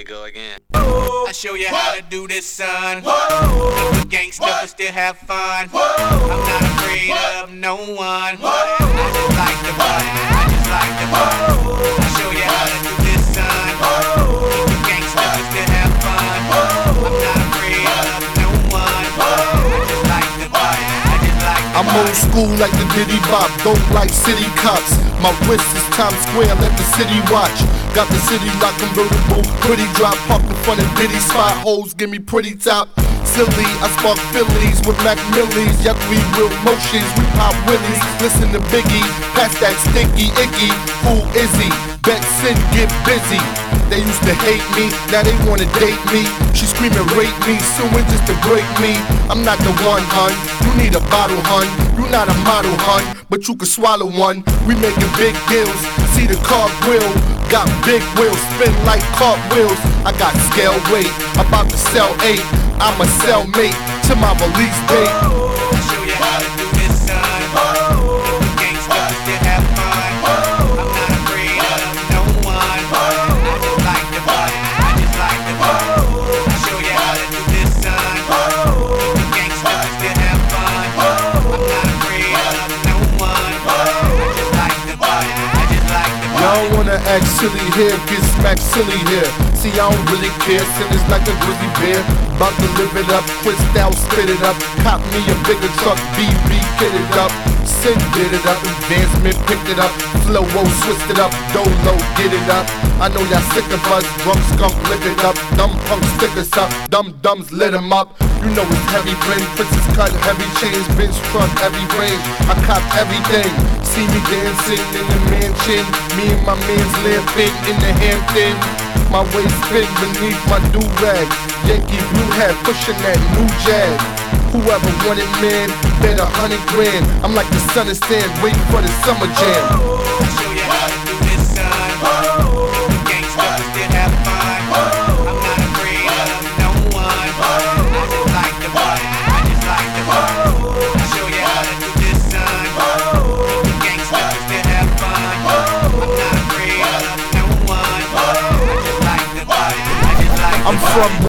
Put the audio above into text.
we go again. I show you how to do this, son. Look a gangster, but still have fun. I'm not afraid of no one. I I'm old school like the Diddy Bop, don't like city cops. My wrist is Times Square, let the city watch. Got the city lock convertible, pretty drop, park in front of Diddy spot holes, give me pretty top. Silly, I spark Phillies with Mac Millies, yuck, we real motions, we pop willies. Listen to Biggie, pass that sticky icky, fool Izzy, bet sin get busy. They used to hate me, now they wanna date me. She screaming rape me, suing just to break me. I'm not the one, hun. You need a bottle, hun. You not a model, hun, but you can swallow one. We making big deals. See the car grill, got big wheels, spin like cartwheels. I got scale weight, about to sell eight. I'm a cellmate to my release date. Like the fun. Y'all wanna act silly here, get smacked silly here. See, I don't really care, sin is like a grizzly bear. About to live it up, twist out, spit it up. Cop me a bigger truck, BB, get it up. Sin did it up, advancement picked it up. Flow, whoa, switched it up, dolo, get it up. I know y'all sick of us, drunk skunk, lick it up. Dumb punk, stick us up, dumb dumbs, lit 'em up. You know it's heavy brain, princess cut, heavy chains, bitch truck, every range. I cop everything. See me dancing in the mansion. Me and my man's lamping in the Hampton. My waist spin beneath my do rag. Yankee blue hat pushing that new jag. Whoever wanted man, bet a hundred grand. I'm like the Son of Sam, waiting for the summer jam. from